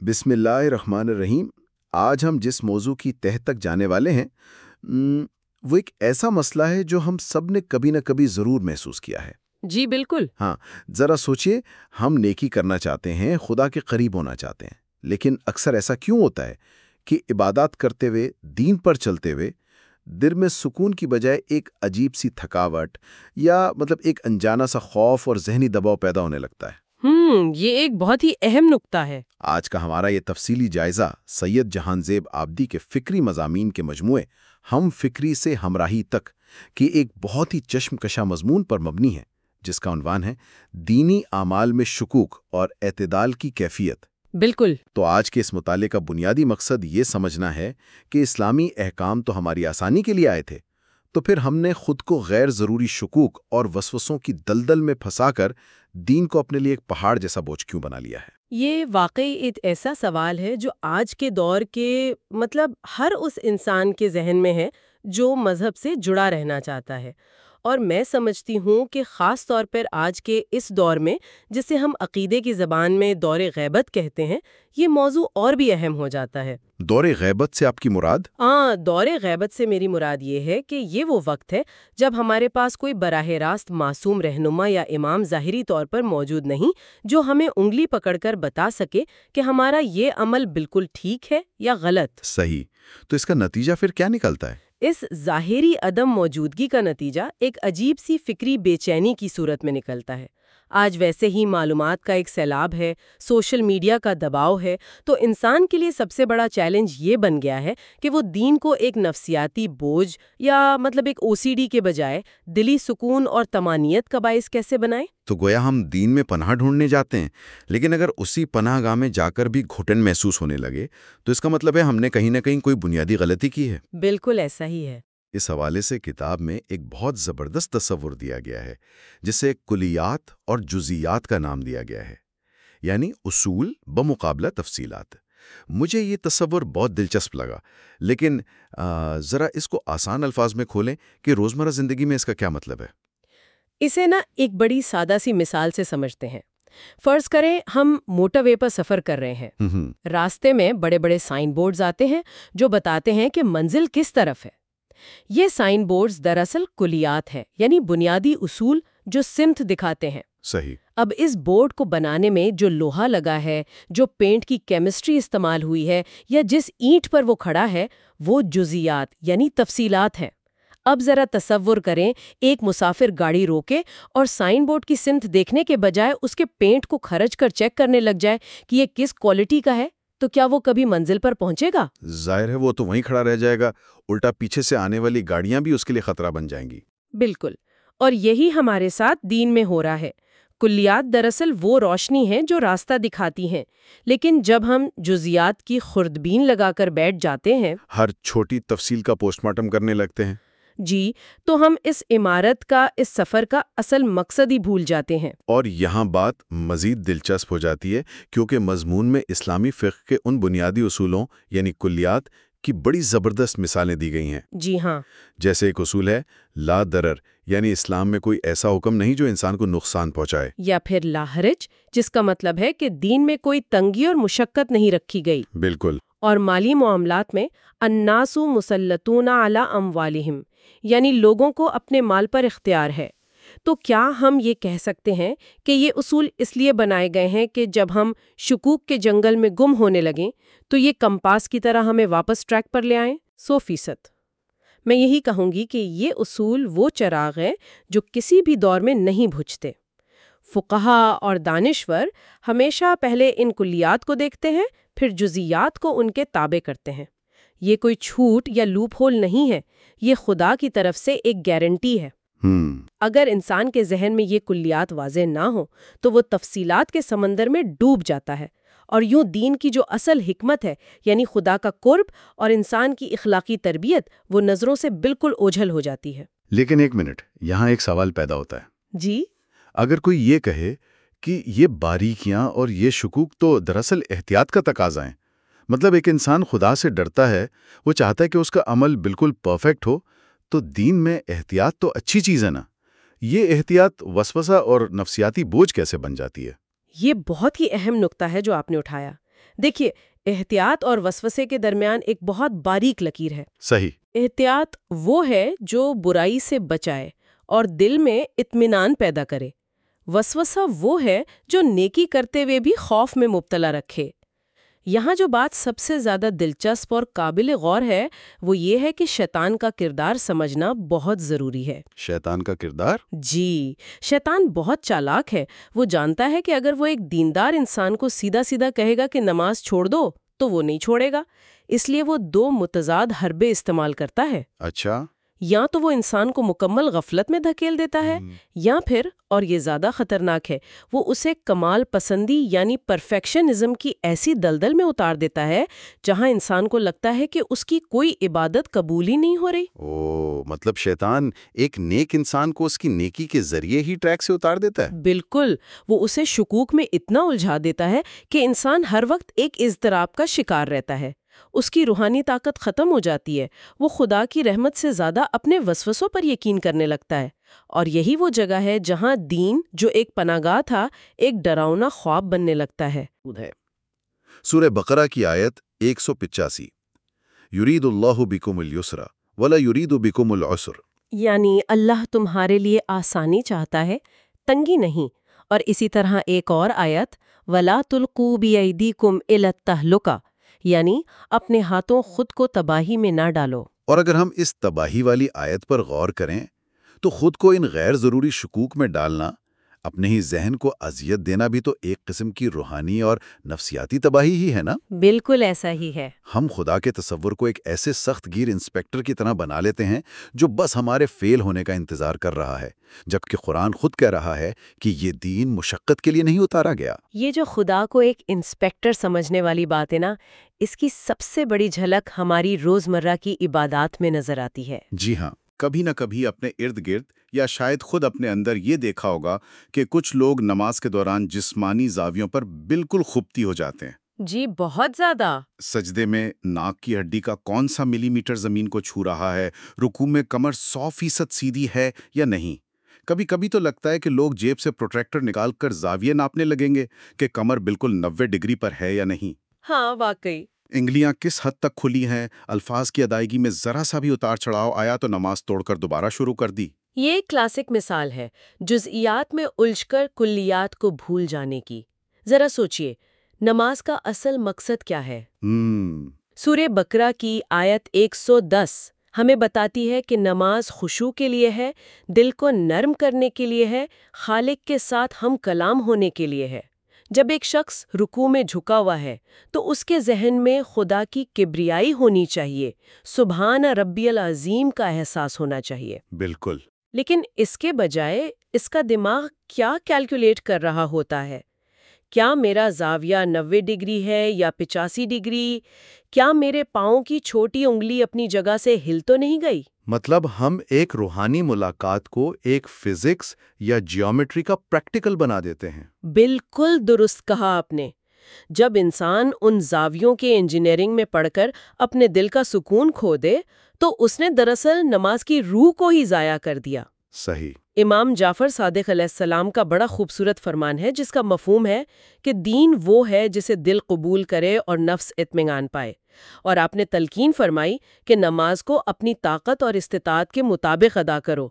بسم اللہ الرحمن الرحیم آج ہم جس موضوع کی تہ تک جانے والے ہیں وہ ایک ایسا مسئلہ ہے جو ہم سب نے کبھی نہ کبھی ضرور محسوس کیا ہے۔ جی بالکل۔ ہاں ذرا سوچئے ہم نیکی کرنا چاہتے ہیں خدا کے قریب ہونا چاہتے ہیں لیکن اکثر ایسا کیوں ہوتا ہے کہ عبادات کرتے ہوئے دین پر چلتے ہوئے دل میں سکون کی بجائے ایک عجیب سی تھکاوٹ یا مطلب ایک انجانا سا خوف اور ذہنی دباؤ پیدا ہونے لگتا ہے۔ ہوں یہ ایک بہت ہی اہم نقطہ ہے۔ آج کا ہمارا یہ تفصیلی جائزہ سید جہان زیب آبدی کے فکری مضامین کے مجموعے ہم فکری سے ہمراہی تک کی ایک بہت ہی چشم کشا مضمون پر مبنی ہے جس کا عنوان ہے دینی اعمال میں شکوک اور اعتدال کی کیفیت۔ بالکل۔ تو آج کے اس مطالعے کا بنیادی مقصد یہ سمجھنا ہے کہ اسلامی احکام تو ہماری آسانی کے لیے آئے تھے تو پھر ہم نے خود کو غیر ضروری شکوک اور وسوسوں کی دلدل میں پھنسا کر دین کو اپنے لیے ایک پہاڑ جیسا بوجھ کیوں بنا لیا ہے؟ یہ واقعی ایک ایسا سوال ہے جو آج کے دور کے مطلب ہر اس انسان کے ذہن میں ہے جو مذہب سے جڑا رہنا چاہتا ہے۔ اور میں سمجھتی ہوں کہ خاص طور پر آج کے اس دور میں جسے ہم عقیدے کی زبان میں دور غیبت کہتے ہیں یہ موضوع اور بھی اہم ہو جاتا ہے۔ دور غیبت سے آپ کی مراد؟ ہاں دور غیبت سے میری مراد یہ ہے کہ یہ وہ وقت ہے جب ہمارے پاس کوئی براہ راست معصوم رہنما یا امام ظاہری طور پر موجود نہیں جو ہمیں انگلی پکڑ کر بتا سکے کہ ہمارا یہ عمل بالکل ٹھیک ہے یا غلط۔ صحیح۔ تو اس کا نتیجہ پھر کیا نکلتا ہے؟ اس ظاہری عدم موجودگی کا نتیجہ ایک عجیب سی فکری بے چینی کی صورت میں نکلتا ہے۔ آج ویسے ہی معلومات کا ایک سیلاب ہے سوشل میڈیا کا دباؤ ہے تو انسان کے لیے سب سے بڑا چیلنج یہ بن گیا ہے کہ وہ دین کو ایک نفسیاتی بوجھ یا مطلب ایک او سی ڈی کے بجائے دلی سکون اور تمانیت کا باعث کیسے بنائے؟ تو گویا ہم دین میں پناہ ڈھونڈنے جاتے ہیں لیکن اگر اسی پناہ گاہ میں جا کر بھی گھٹن محسوس ہونے لگے تو اس کا مطلب ہے ہم نے کہیں نہ کہیں کوئی بنیادی غلطی کی ہے۔ بالکل ایسا ہی ہے۔ اس حوالے سے کتاب میں ایک بہت زبردست تصور دیا گیا ہے جسے کلیات اور جزیات کا نام دیا گیا ہے یعنی اصول بمقابلہ تفصیلات۔ مجھے یہ تصور بہت دلچسپ لگا لیکن ذرا اس کو آسان الفاظ میں کھولیں کہ روزمرہ زندگی میں اس کا کیا مطلب ہے۔ اسے نا ایک بڑی سادہ سی مثال سے سمجھتے ہیں۔ فرض کریں ہم موٹر وے پر سفر کر رہے ہیں۔ راستے میں بڑے بڑے سائن بورڈز آتے ہیں جو بتاتے ہیں کہ منزل کس طرف ہے۔ یہ سائن بورڈز دراصل کلیات ہیں یعنی بنیادی اصول جو سمت دکھاتے ہیں۔ صحیح۔ اب اس بورڈ کو بنانے میں جو لوہا لگا ہے جو پینٹ کی کیمسٹری استعمال ہوئی ہے یا جس اینٹ پر وہ کھڑا ہے وہ جزیات یعنی تفصیلات ہیں۔ اب ذرا تصور کریں ایک مسافر گاڑی روکے اور سائن بورڈ کی سمت دیکھنے کے بجائے اس کے پینٹ کو کھرچ کر چیک کرنے لگ جائے کہ یہ کس کوالٹی کا ہے۔ تو کیا وہ کبھی منزل پر پہنچے گا؟ ظاہر ہے وہ تو وہیں کھڑا رہ جائے گا۔ الٹا پیچھے سے آنے والی گاڑیاں بھی اس کے لیے خطرہ بن جائیں گی۔ بالکل۔ اور یہی ہمارے ساتھ دین میں ہو رہا ہے۔ کلیات دراصل وہ روشنی ہیں جو راستہ دکھاتی ہیں۔ لیکن جب ہم جزیات کی خوردبین لگا کر بیٹھ جاتے ہیں ہر چھوٹی تفصیل کا پوسٹ مارٹم کرنے لگتے ہیں۔ جی تو ہم اس عمارت کا اس سفر کا اصل مقصد ہی بھول جاتے ہیں۔ اور یہاں بات مزید دلچسپ ہو جاتی ہے کیونکہ مضمون میں اسلامی فقہ کے ان بنیادی اصولوں یعنی کلیات کی بڑی زبردست مثالیں دی گئی ہیں۔ جی ہاں۔ جیسے ایک اصول ہے لا درر یعنی اسلام میں کوئی ایسا حکم نہیں جو انسان کو نقصان پہنچائے۔ یا پھر لاہرج جس کا مطلب ہے کہ دین میں کوئی تنگی اور مشقت نہیں رکھی گئی۔ بالکل۔ اور مالی معاملات میں اناسو مسلطون اعلی اموالہم۔ یعنی لوگوں کو اپنے مال پر اختیار ہے۔ تو کیا ہم یہ کہہ سکتے ہیں کہ یہ اصول اس لیے بنائے گئے ہیں کہ جب ہم شکوک کے جنگل میں گم ہونے لگیں، تو یہ کمپاس کی طرح ہمیں واپس ٹریک پر لے آئیں؟ سو فیصد۔ میں یہی کہوں گی کہ یہ اصول وہ چراغ ہیں جو کسی بھی دور میں نہیں بجھتے فقہا اور دانشور ہمیشہ پہلے ان کلیات کو دیکھتے ہیں، پھر جزیات کو ان کے تابع کرتے ہیں۔ یہ کوئی چھوٹ یا لوپ ہول نہیں ہے یہ خدا کی طرف سے ایک گارنٹی ہے۔ ہم اگر انسان کے ذہن میں یہ کلیات واضح نہ ہوں تو وہ تفصیلات کے سمندر میں ڈوب جاتا ہے۔ اور یوں دین کی جو اصل حکمت ہے یعنی خدا کا قرب اور انسان کی اخلاقی تربیت وہ نظروں سے بالکل اوجھل ہو جاتی ہے۔ لیکن ایک منٹ یہاں ایک سوال پیدا ہوتا ہے۔ جی؟ اگر کوئی یہ کہے کہ یہ باریکیاں اور یہ شکوک تو دراصل احتیاط کا تقاضا ہیں۔ مطلب ایک انسان خدا سے ڈرتا ہے وہ چاہتا ہے کہ اس کا عمل بالکل پرفیکٹ ہو تو دین میں احتیاط تو اچھی چیز ہے نا۔ یہ احتیاط وسوسہ اور نفسیاتی بوجھ کیسے بن جاتی ہے؟ یہ بہت ہی اہم نقطہ ہے جو آپ نے اٹھایا۔ دیکھیے احتیاط اور وسوسے کے درمیان ایک بہت باریک لکیر ہے۔ صحیح۔ احتیاط وہ ہے جو برائی سے بچائے اور دل میں اطمینان پیدا کرے۔ وسوسہ وہ ہے جو نیکی کرتے ہوئے بھی خوف میں مبتلا رکھے۔ یہاں جو بات سب سے زیادہ دلچسپ اور قابل غور ہے وہ یہ ہے کہ شیطان کا کردار سمجھنا بہت ضروری ہے۔ شیطان کا کردار؟ جی شیطان بہت چالاک ہے۔ وہ جانتا ہے کہ اگر وہ ایک دیندار انسان کو سیدھا سیدھا کہے گا کہ نماز چھوڑ دو تو وہ نہیں چھوڑے گا۔ اس لیے وہ دو متضاد حربے استعمال کرتا ہے۔ اچھا۔ یا تو وہ انسان کو مکمل غفلت میں دھکیل دیتا ہے یا پھر اور یہ زیادہ خطرناک ہے وہ اسے کمال پسندی یعنی پرفیکشنزم کی ایسی دلدل میں اتار دیتا ہے جہاں انسان کو لگتا ہے کہ اس کی کوئی عبادت قبول ہی نہیں ہو رہی۔ او مطلب شیطان ایک نیک انسان کو اس کی نیکی کے ذریعے ہی ٹریک سے اتار دیتا ہے۔ بالکل وہ اسے شکوک میں اتنا الجھا دیتا ہے کہ انسان ہر وقت ایک اضطراب کا شکار رہتا ہے۔ اس کی روحانی طاقت ختم ہو جاتی ہے۔ وہ خدا کی رحمت سے زیادہ اپنے وسوسوں پر یقین کرنے لگتا ہے۔ اور یہی وہ جگہ ہے جہاں دین جو ایک پناگاہ تھا ایک ڈراؤنا خواب بننے لگتا ہے۔ سورہ بقرہ کی آیت ایک سو پچاسی۔ یرید اللہ بکم السرا ولا یرید بکم العسر۔ یعنی اللہ تمہارے لیے آسانی چاہتا ہے تنگی نہیں۔ اور اسی طرح ایک اور آیت ولا تلقو بیدیکم التہلکا یعنی اپنے ہاتھوں خود کو تباہی میں نہ ڈالو۔ اور اگر ہم اس تباہی والی آیت پر غور کریں، تو خود کو ان غیر ضروری شکوک میں ڈالنا اپنے ہی ذہن کو اذیت دینا بھی تو ایک قسم کی روحانی اور نفسیاتی تباہی ہی ہے نا؟ بالکل ایسا ہی ہے۔ ہم خدا کے تصور کو ایک ایسے سخت گیر انسپیکٹر کی طرح بنا لیتے ہیں جو بس ہمارے فیل ہونے کا انتظار کر رہا ہے جبکہ قرآن خود کہہ رہا ہے کہ یہ دین مشقت کے لیے نہیں اتارا گیا۔ یہ جو خدا کو ایک انسپیکٹر سمجھنے والی بات ہے نا اس کی سب سے بڑی جھلک ہماری روزمرہ کی عبادات میں نظر آتی ہے۔ جی ہاں۔ کبھی نہ کبھی اپنے ارد گرد یا شاید خود اپنے اندر یہ دیکھا ہوگا کہ کچھ لوگ نماز کے دوران جسمانی زاویوں پر بالکل خوبتی ہو جاتے ہیں۔ جی بہت زیادہ۔ سجدے میں ناک کی ہڈی کا کون سا ملی میٹر زمین کو چھو رہا ہے رکو میں کمر سو فیصد سیدھی ہے یا نہیں؟ کبھی کبھی تو لگتا ہے کہ لوگ جیب سے پروٹریکٹر نکال کر زاویے ناپنے لگیں گے کہ کمر بالکل نوے ڈگری پر ہے یا نہیں۔ ہاں واقعی۔ انگلیاں کس حد تک کھلی ہیں؟ الفاظ کی ادائیگی میں ذرا سا بھی اتار چڑھاؤ آیا تو نماز توڑ کر دوبارہ شروع کر دی۔ یہ ایک کلاسک مثال ہے جزئیات میں الجھ کر کلیات کو بھول جانے کی۔ ذرا سوچئے نماز کا اصل مقصد کیا ہے؟ ہم سورہ بکرا کی آیت ایک سو دس ہمیں بتاتی ہے کہ نماز خوشو کے لیے ہے دل کو نرم کرنے کے لیے ہے خالق کے ساتھ ہم کلام ہونے کے لیے ہے۔ جب ایک شخص رکو میں جھکا ہوا ہے تو اس کے ذہن میں خدا کی کبریائی ہونی چاہیے سبحان ربی العظیم کا احساس ہونا چاہیے۔ بالکل۔ لیکن اس کے بجائے اس کا دماغ کیا کیلکولیٹ کر رہا ہوتا ہے؟ کیا میرا زاویہ نوے ڈگری ہے یا پچاسی ڈگری؟ کیا میرے پاؤں کی چھوٹی انگلی اپنی جگہ سے ہل تو نہیں گئی؟ مطلب ہم ایک روحانی ملاقات کو ایک فزکس یا جیومیٹری کا پریکٹیکل بنا دیتے ہیں۔ بالکل درست کہا آپ نے۔ جب انسان ان زاویوں کے انجینئرنگ میں پڑھ کر اپنے دل کا سکون کھو دے تو اس نے دراصل نماز کی روح کو ہی ضائع کر دیا۔ صحیح۔ امام جعفر صادق علیہ السلام کا بڑا خوبصورت فرمان ہے جس کا مفہوم ہے کہ دین وہ ہے جسے دل قبول کرے اور نفس اطمینان پائے۔ اور آپ نے تلقین فرمائی کہ نماز کو اپنی طاقت اور استطاعت کے مطابق ادا کرو۔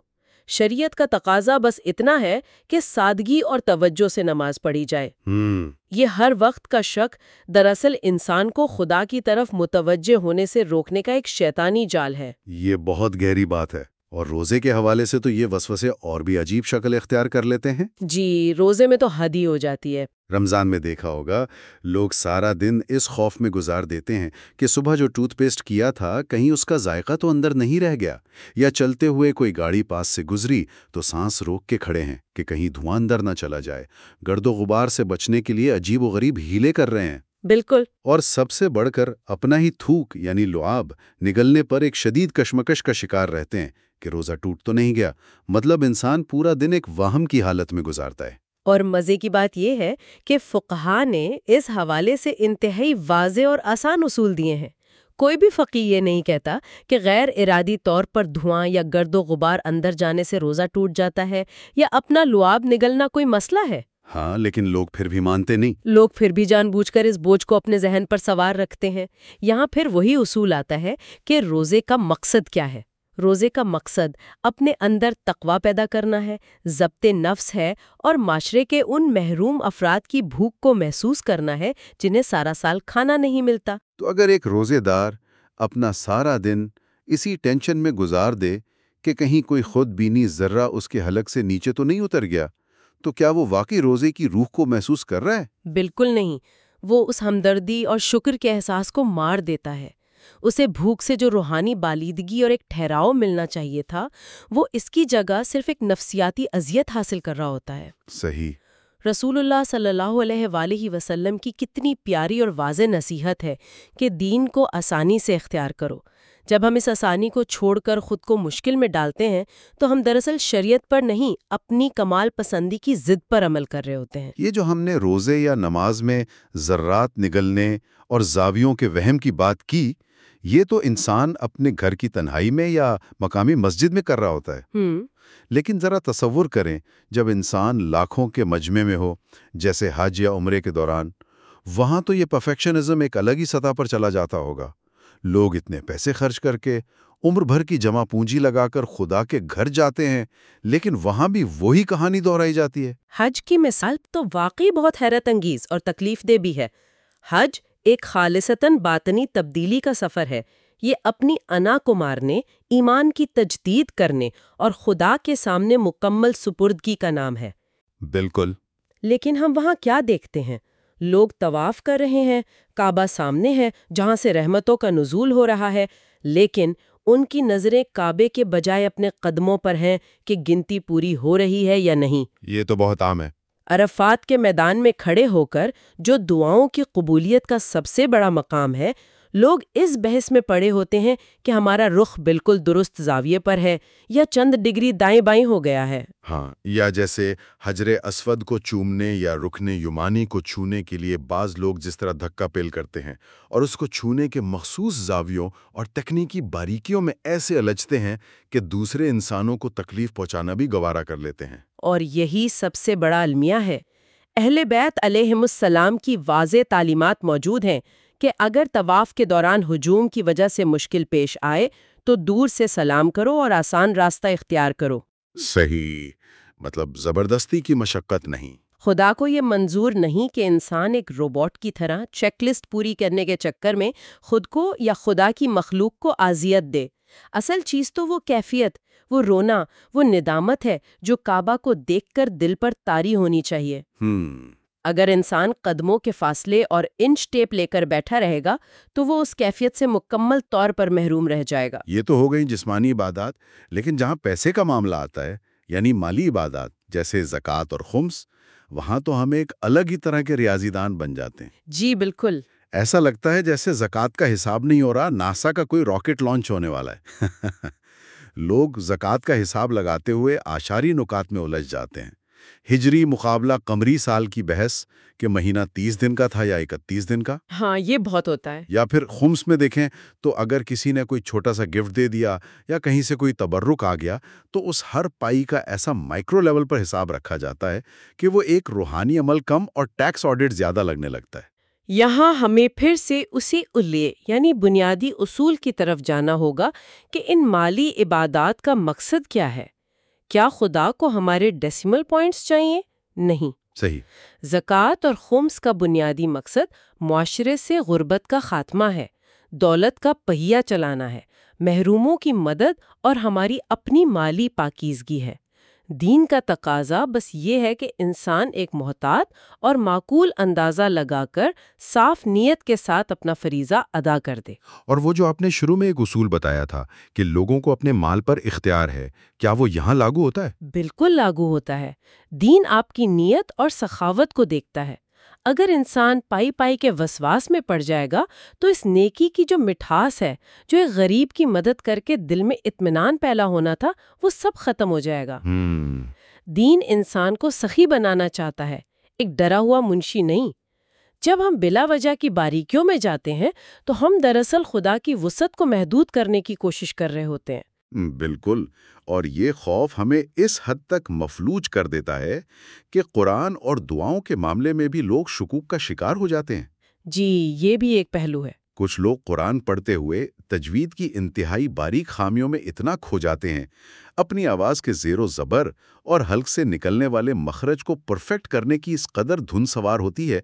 شریعت کا تقاضا بس اتنا ہے کہ سادگی اور توجہ سے نماز پڑھی جائے۔ ہم یہ ہر وقت کا شک دراصل انسان کو خدا کی طرف متوجہ ہونے سے روکنے کا ایک شیطانی جال ہے۔ یہ بہت گہری بات ہے۔ اور روزے کے حوالے سے تو یہ وسوسے اور بھی عجیب شکل اختیار کر لیتے ہیں؟ جی روزے میں تو حد ہی ہو جاتی ہے۔ رمضان میں دیکھا ہوگا لوگ سارا دن اس خوف میں گزار دیتے ہیں کہ صبح جو ٹوتھ پیسٹ کیا تھا کہیں اس کا ذائقہ تو اندر نہیں رہ گیا۔ یا چلتے ہوئے کوئی گاڑی پاس سے گزری تو سانس روک کے کھڑے ہیں کہ کہیں دھواں اندر نہ چلا جائے۔ گرد و غبار سے بچنے کے لیے عجیب و غریب ہیلے کر رہے ہیں۔ بالکل۔ اور سب سے بڑھ کر اپنا ہی تھوک یعنی لعاب نگلنے پر ایک شدید کشمکش کا شکار رہتے ہیں کہ روزہ ٹوٹ تو نہیں گیا۔ مطلب انسان پورا دن ایک واہم کی حالت میں گزارتا ہے۔ اور مزے کی بات یہ ہے کہ فقہا نے اس حوالے سے انتہائی واضح اور آسان اصول دیے ہیں۔ کوئی بھی فقی یہ نہیں کہتا کہ غیر ارادی طور پر دھواں یا گرد و غبار اندر جانے سے روزہ ٹوٹ جاتا ہے یا اپنا لعاب نگلنا کوئی مسئلہ ہے۔ ہاں لیکن لوگ پھر بھی مانتے نہیں۔ لوگ پھر بھی جان بوجھ کر اس بوجھ کو اپنے ذہن پر سوار رکھتے ہیں۔ یہاں پھر وہی اصول آتا ہے کہ روزے کا مقصد کیا ہے۔ روزے کا مقصد اپنے اندر تقوا پیدا کرنا ہے ضبط نفس ہے اور معاشرے کے ان محروم افراد کی بھوک کو محسوس کرنا ہے جنہیں سارا سال کھانا نہیں ملتا۔ تو اگر ایک روزے دار اپنا سارا دن اسی ٹینشن میں گزار دے کہ کہیں کوئی خود بینی ذرہ اس کے حلق سے نیچے تو نہیں اتر گیا تو کیا وہ واقعی روزے کی روح کو محسوس کر رہا ہے؟ بالکل نہیں۔ وہ اس ہمدردی اور شکر کے احساس کو مار دیتا ہے۔ اسے بھوک سے جو روحانی بالیدگی اور ایک ٹھہراؤ ملنا چاہیے تھا وہ اس کی جگہ صرف ایک نفسیاتی اذیت حاصل کر رہا ہوتا ہے۔ صحیح۔ رسول اللہ صلی اللہ علیہ وآلہ وسلم کی کتنی پیاری اور واضح نصیحت ہے کہ دین کو آسانی سے اختیار کرو۔ جب ہم اس آسانی کو چھوڑ کر خود کو مشکل میں ڈالتے ہیں تو ہم دراصل شریعت پر نہیں اپنی کمال پسندی کی ضد پر عمل کر رہے ہوتے ہیں۔ یہ جو ہم نے روزے یا نماز میں ذرات نگلنے اور زاویوں کے وہم کی بات کی یہ تو انسان اپنے گھر کی تنہائی میں یا مقامی مسجد میں کر رہا ہوتا ہے۔ لیکن ذرا تصور کریں جب انسان لاکھوں کے مجمع میں ہو جیسے حج یا عمرے کے دوران وہاں تو یہ پرفیکشنزم ایک الگ ہی سطح پر چلا جاتا ہوگا۔ لوگ اتنے پیسے خرچ کر کے عمر بھر کی جمع پونجی لگا کر خدا کے گھر جاتے ہیں لیکن وہاں بھی وہی کہانی دہرائی جاتی ہے۔ حج کی مثال تو واقعی بہت حیرت انگیز اور تکلیف دہ بھی ہے۔ حج ایک خالصتاً باطنی تبدیلی کا سفر ہے۔ یہ اپنی انا کو مارنے ایمان کی تجدید کرنے اور خدا کے سامنے مکمل سپردگی کا نام ہے۔ بالکل۔ لیکن ہم وہاں کیا دیکھتے ہیں؟ لوگ طواف کر رہے ہیں کعبہ سامنے ہے جہاں سے رحمتوں کا نزول ہو رہا ہے لیکن ان کی نظریں کعبے کے بجائے اپنے قدموں پر ہیں کہ گنتی پوری ہو رہی ہے یا نہیں۔ یہ تو بہت عام ہے۔ عرفات کے میدان میں کھڑے ہو کر جو دعاؤں کی قبولیت کا سب سے بڑا مقام ہے لوگ اس بحث میں پڑے ہوتے ہیں کہ ہمارا رخ بالکل درست زاویے پر ہے یا چند ڈگری دائیں بائیں ہو گیا ہے۔ ہاں یا جیسے حجر اسود کو چومنے یا رکن یمانی کو چھونے کے لیے بعض لوگ جس طرح دھکا پیل کرتے ہیں اور اس کو چھونے کے مخصوص زاویوں اور تکنیکی باریکیوں میں ایسے الجھتے ہیں کہ دوسرے انسانوں کو تکلیف پہنچانا بھی گوارا کر لیتے ہیں۔ اور یہی سب سے بڑا المیہ ہے۔ اہل بیت علیہم السلام کی واضح تعلیمات موجود ہیں کہ اگر طواف کے دوران ہجوم کی وجہ سے مشکل پیش آئے تو دور سے سلام کرو اور آسان راستہ اختیار کرو۔ صحیح مطلب زبردستی کی مشقت نہیں۔ خدا کو یہ منظور نہیں کہ انسان ایک روبوٹ کی طرح چیک لسٹ پوری کرنے کے چکر میں خود کو یا خدا کی مخلوق کو آزیت دے۔ اصل چیز تو وہ کیفیت وہ رونا وہ ندامت ہے جو کعبہ کو دیکھ کر دل پر تاری ہونی چاہیے۔ ہم اگر انسان قدموں کے فاصلے اور انچ ٹیپ لے کر بیٹھا رہے گا تو وہ اس کیفیت سے مکمل طور پر محروم رہ جائے گا۔ یہ تو ہو گئی جسمانی عبادات لیکن جہاں پیسے کا معاملہ آتا ہے یعنی مالی عبادات جیسے زکوٰۃ اور خمس وہاں تو ہم ایک الگ ہی طرح کے ریاضی دان بن جاتے ہیں۔ جی بالکل۔ ایسا لگتا ہے جیسے زکوٰۃ کا حساب نہیں ہو رہا ناسا کا کوئی راکٹ لانچ ہونے والا ہے۔ لوگ زکوٰۃ کا حساب لگاتے ہوئے آشاری نکات میں الجھ جاتے ہیں۔ ہجری مقابلہ قمری سال کی بحث کہ مہینہ تیس دن کا تھا یا اکتیس دن کا؟ ہاں یہ بہت ہوتا ہے۔ یا پھر خمس میں دیکھیں تو اگر کسی نے کوئی چھوٹا سا گفٹ دے دیا یا کہیں سے کوئی تبرک آ گیا تو اس ہر پائی کا ایسا مائکرو لیول پر حساب رکھا جاتا ہے کہ وہ ایک روحانی عمل کم اور ٹیکس آڈٹ زیادہ لگنے لگتا ہے۔ یہاں ہمیں پھر سے اسی الے یعنی بنیادی اصول کی طرف جانا ہوگا کہ ان مالی عبادات کا مقصد کیا ہے۔ کیا خدا کو ہمارے ڈیسیمل پوائنٹس چاہیے؟ نہیں۔ صحیح۔ زکوٰۃ اور خمس کا بنیادی مقصد معاشرے سے غربت کا خاتمہ ہے دولت کا پہیا چلانا ہے محروموں کی مدد اور ہماری اپنی مالی پاکیزگی ہے۔ دین کا تقاضا بس یہ ہے کہ انسان ایک محتاط اور معقول اندازہ لگا کر صاف نیت کے ساتھ اپنا فریضہ ادا کر دے۔ اور وہ جو آپ نے شروع میں ایک اصول بتایا تھا کہ لوگوں کو اپنے مال پر اختیار ہے کیا وہ یہاں لاگو ہوتا ہے؟ بالکل لاگو ہوتا ہے۔ دین آپ کی نیت اور سخاوت کو دیکھتا ہے۔ اگر انسان پائی پائی کے وسواس میں پڑ جائے گا تو اس نیکی کی جو مٹھاس ہے جو ایک غریب کی مدد کر کے دل میں اطمینان پیدا ہونا تھا وہ سب ختم ہو جائے گا۔ دین انسان کو سخی بنانا چاہتا ہے ایک ڈرا ہوا منشی نہیں۔ جب ہم بلا وجہ کی باریکیوں میں جاتے ہیں تو ہم دراصل خدا کی وسعت کو محدود کرنے کی کوشش کر رہے ہوتے ہیں۔ بالکل۔ اور یہ خوف ہمیں اس حد تک مفلوج کر دیتا ہے کہ قرآن اور دعاؤں کے معاملے میں بھی لوگ شکوک کا شکار ہو جاتے ہیں۔ جی یہ بھی ایک پہلو ہے۔ کچھ لوگ قرآن پڑھتے ہوئے تجوید کی انتہائی باریک خامیوں میں اتنا کھو جاتے ہیں اپنی آواز کے زیر و زبر اور حلق سے نکلنے والے مخرج کو پرفیکٹ کرنے کی اس قدر دھن سوار ہوتی ہے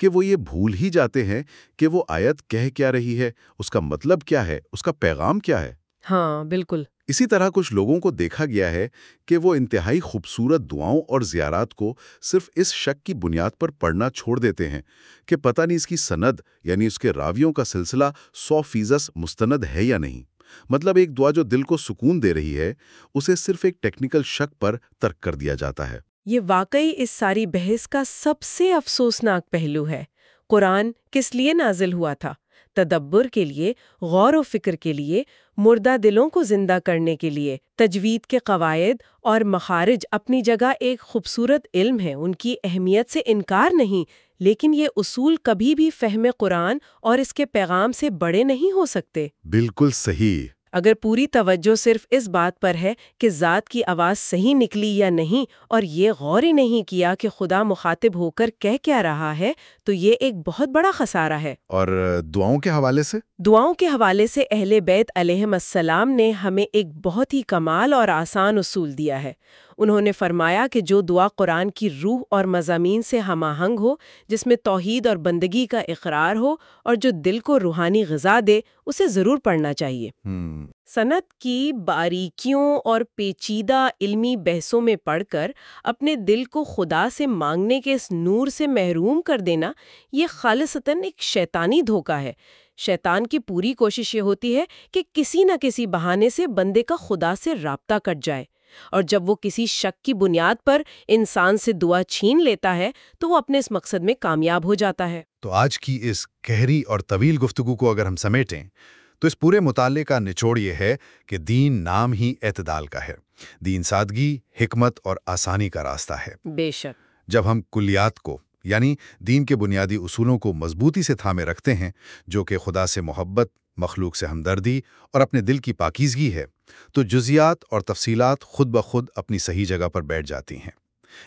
کہ وہ یہ بھول ہی جاتے ہیں کہ وہ آیت کہہ کیا رہی ہے اس کا مطلب کیا ہے اس کا پیغام کیا ہے۔ ہاں بالکل۔ اسی طرح کچھ لوگوں کو دیکھا گیا ہے کہ وہ انتہائی خوبصورت دعاؤں اور زیارات کو صرف اس شک کی بنیاد پر پڑھنا چھوڑ دیتے ہیں کہ پتہ نہیں اس کی سند یعنی اس کے راویوں کا سلسلہ سو فیصد مستند ہے یا نہیں۔ مطلب ایک دعا جو دل کو سکون دے رہی ہے اسے صرف ایک ٹیکنیکل شک پر ترک کر دیا جاتا ہے۔ یہ واقعی اس ساری بحث کا سب سے افسوسناک پہلو ہے۔ قرآن کس لیے نازل ہوا تھا؟ تدبر کے لیے، غور و فکر کے لیے، مردہ دلوں کو زندہ کرنے کے لیے تجوید کے قواعد اور مخارج اپنی جگہ ایک خوبصورت علم ہے۔ ان کی اہمیت سے انکار نہیں، لیکن یہ اصول کبھی بھی فہم قرآن اور اس کے پیغام سے بڑے نہیں ہو سکتے۔ بالکل صحیح۔ اگر پوری توجہ صرف اس بات پر ہے کہ ذات کی آواز صحیح نکلی یا نہیں اور یہ غور ہی نہیں کیا کہ خدا مخاطب ہو کر کہہ کیا رہا ہے تو یہ ایک بہت بڑا خسارہ ہے۔ اور دعاؤں کے حوالے سے؟ دعاؤں کے حوالے سے اہل بیت علیہم السلام نے ہمیں ایک بہت ہی کمال اور آسان اصول دیا ہے۔ انہوں نے فرمایا کہ جو دعا قرآن کی روح اور مضامین سے ہم آہنگ ہو جس میں توحید اور بندگی کا اقرار ہو اور جو دل کو روحانی غذا دے اسے ضرور پڑھنا چاہیے۔ ہم، صنعت کی باریکیوں اور پیچیدہ علمی بحثوں میں پڑھ کر اپنے دل کو خدا سے مانگنے کے اس نور سے محروم کر دینا یہ خالصتاً ایک شیطانی دھوکہ ہے۔ شیطان کی پوری کوشش یہ ہوتی ہے کہ کسی نہ کسی بہانے سے بندے کا خدا سے رابطہ کٹ جائے۔ اور جب وہ کسی شک کی بنیاد پر انسان سے دعا چھین لیتا ہے تو وہ اپنے اس مقصد میں کامیاب ہو جاتا ہے۔ تو آج کی اس گہری اور طویل گفتگو کو اگر ہم سمیٹیں تو اس پورے مطالعے کا نچوڑ یہ ہے کہ دین نام ہی اعتدال کا ہے۔ دین سادگی حکمت اور آسانی کا راستہ ہے۔ بے شک۔ جب ہم کلیات کو یعنی دین کے بنیادی اصولوں کو مضبوطی سے تھامے رکھتے ہیں جو کہ خدا سے محبت مخلوق سے ہمدردی اور اپنے دل کی پاکیزگی ہے تو جزیات اور تفصیلات خود بخود اپنی صحیح جگہ پر بیٹھ جاتی ہیں۔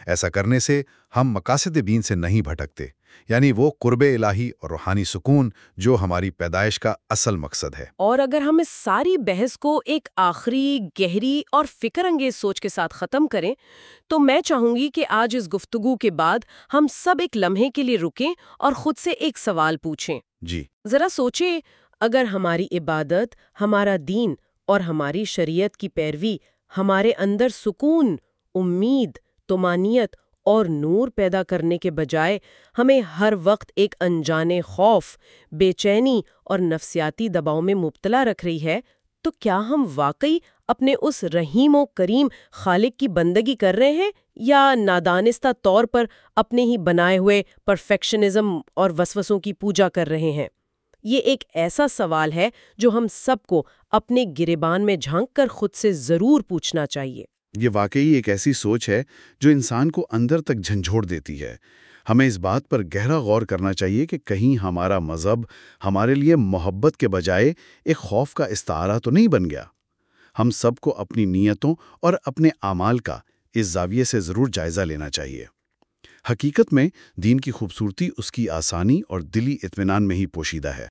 ایسا کرنے سے ہم مقاصد دین سے نہیں بھٹکتے یعنی وہ قرب الہی اور روحانی سکون جو ہماری پیدائش کا اصل مقصد ہے۔ اور اگر ہم اس ساری بحث کو ایک آخری گہری اور فکر انگیز سوچ کے ساتھ ختم کریں تو میں چاہوں گی کہ آج اس گفتگو کے بعد ہم سب ایک لمحے کے لیے رکیں اور خود سے ایک سوال پوچھیں۔ جی۔ ذرا سوچیں اگر ہماری عبادت، ہمارا دین اور ہماری شریعت کی پیروی ہمارے اندر سکون، امید تمانیت اور نور پیدا کرنے کے بجائے ہمیں ہر وقت ایک انجانے خوف، بے چینی اور نفسیاتی دباؤ میں مبتلا رکھ رہی ہے، تو کیا ہم واقعی اپنے اس رحیم و کریم خالق کی بندگی کر رہے ہیں یا نادانستہ طور پر اپنے ہی بنائے ہوئے پرفیکشنزم اور وسوسوں کی پوجا کر رہے ہیں؟ یہ ایک ایسا سوال ہے جو ہم سب کو اپنے گریبان میں جھانک کر خود سے ضرور پوچھنا چاہیے۔ یہ واقعی ایک ایسی سوچ ہے جو انسان کو اندر تک جھنجھوڑ دیتی ہے۔ ہمیں اس بات پر گہرا غور کرنا چاہیے کہ کہیں ہمارا مذہب ہمارے لیے محبت کے بجائے ایک خوف کا استعارہ تو نہیں بن گیا۔ ہم سب کو اپنی نیتوں اور اپنے اعمال کا اس زاویے سے ضرور جائزہ لینا چاہیے۔ حقیقت میں دین کی خوبصورتی اس کی آسانی اور دلی اطمینان میں ہی پوشیدہ ہے۔